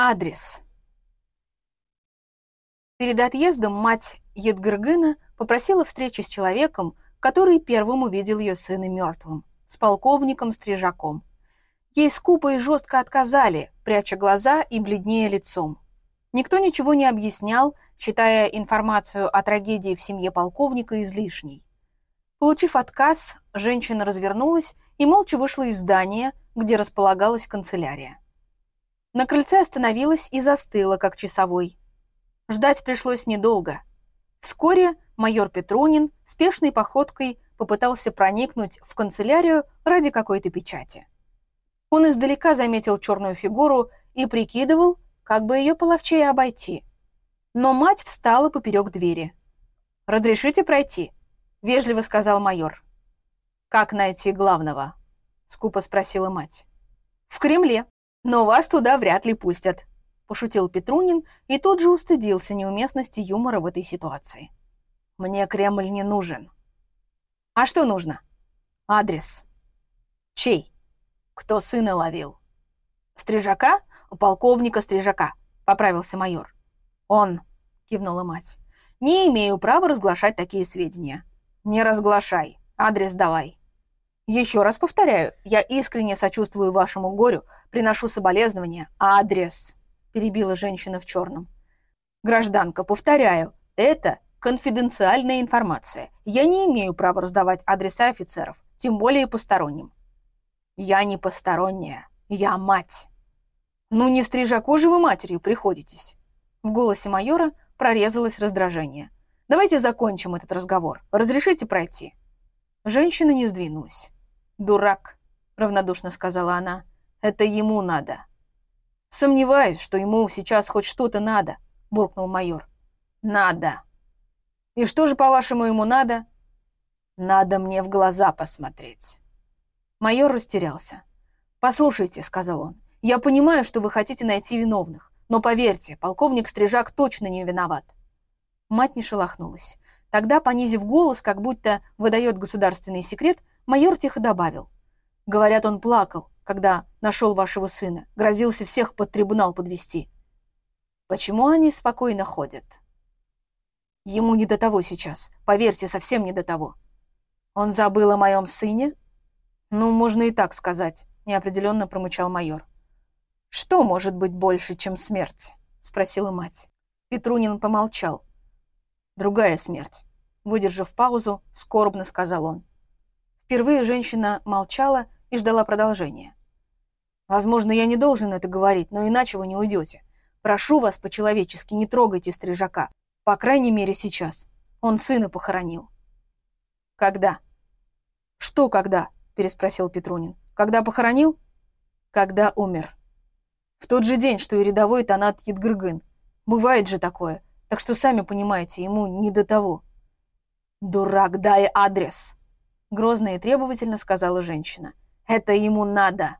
Адрес. Перед отъездом мать Едгыргына попросила встречи с человеком, который первым увидел ее сына мертвым, с полковником Стрижаком. Ей скупо и жестко отказали, пряча глаза и бледнее лицом. Никто ничего не объяснял, считая информацию о трагедии в семье полковника излишней. Получив отказ, женщина развернулась и молча вышла из здания, где располагалась канцелярия. На крыльце остановилась и застыла, как часовой. Ждать пришлось недолго. Вскоре майор Петрунин спешной походкой попытался проникнуть в канцелярию ради какой-то печати. Он издалека заметил черную фигуру и прикидывал, как бы ее половчее обойти. Но мать встала поперек двери. «Разрешите пройти?» — вежливо сказал майор. «Как найти главного?» — скупо спросила мать. «В Кремле», но вас туда вряд ли пустят», – пошутил Петрунин и тут же устыдился неуместности юмора в этой ситуации. «Мне Кремль не нужен». «А что нужно?» «Адрес». «Чей?» «Кто сына ловил?» «Стрижака? У полковника Стрижака», — поправился майор. «Он», — кивнула мать. «Не имею права разглашать такие сведения». «Не разглашай. Адрес давай». Еще раз повторяю, я искренне сочувствую вашему горю, приношу соболезнования. Адрес, перебила женщина в черном. Гражданка, повторяю, это конфиденциальная информация. Я не имею права раздавать адреса офицеров, тем более посторонним. Я не посторонняя, я мать. Ну не стрижаку же вы матерью приходитесь. В голосе майора прорезалось раздражение. Давайте закончим этот разговор. Разрешите пройти. Женщина не сдвинулась. «Дурак», — равнодушно сказала она. «Это ему надо». «Сомневаюсь, что ему сейчас хоть что-то надо», — буркнул майор. «Надо». «И что же, по-вашему, ему надо?» «Надо мне в глаза посмотреть». Майор растерялся. «Послушайте», — сказал он, — «я понимаю, что вы хотите найти виновных, но поверьте, полковник Стрижак точно не виноват». Мать не шелохнулась. Тогда, понизив голос, как будто выдает государственный секрет, Майор тихо добавил. Говорят, он плакал, когда нашел вашего сына, грозился всех под трибунал подвести. Почему они спокойно ходят? Ему не до того сейчас, поверьте, совсем не до того. Он забыл о моем сыне? Ну, можно и так сказать, неопределенно промычал майор. Что может быть больше, чем смерть? Спросила мать. Петрунин помолчал. Другая смерть. Выдержав паузу, скорбно сказал он. Впервые женщина молчала и ждала продолжения. «Возможно, я не должен это говорить, но иначе вы не уйдете. Прошу вас по-человечески, не трогайте стрижака. По крайней мере, сейчас. Он сына похоронил». «Когда?» «Что когда?» – переспросил Петрунин. «Когда похоронил?» «Когда умер». «В тот же день, что и рядовой Танат Едгыргын. Бывает же такое. Так что, сами понимаете, ему не до того». «Дурак, дай адрес!» Грозно и требовательно сказала женщина. «Это ему надо!»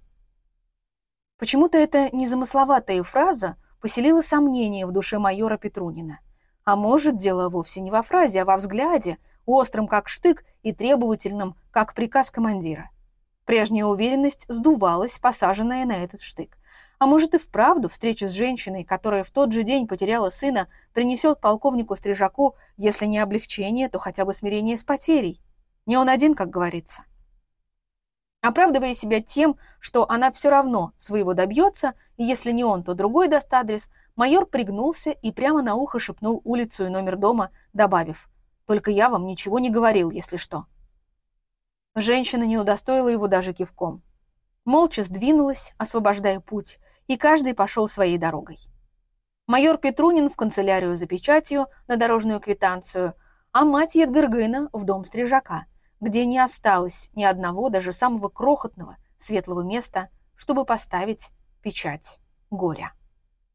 Почему-то эта незамысловатая фраза поселила сомнение в душе майора Петрунина. А может, дело вовсе не во фразе, а во взгляде, острым как штык и требовательным, как приказ командира. Прежняя уверенность сдувалась, посаженная на этот штык. А может и вправду встреча с женщиной, которая в тот же день потеряла сына, принесет полковнику Стрижаку, если не облегчение, то хотя бы смирение с потерей. Не он один, как говорится. Оправдывая себя тем, что она все равно своего добьется, и если не он, то другой даст адрес, майор пригнулся и прямо на ухо шепнул улицу и номер дома, добавив «Только я вам ничего не говорил, если что». Женщина не удостоила его даже кивком. Молча сдвинулась, освобождая путь, и каждый пошел своей дорогой. Майор Петрунин в канцелярию за печатью на дорожную квитанцию, а мать Едгыргына в дом стрижака – где не осталось ни одного, даже самого крохотного, светлого места, чтобы поставить печать горя.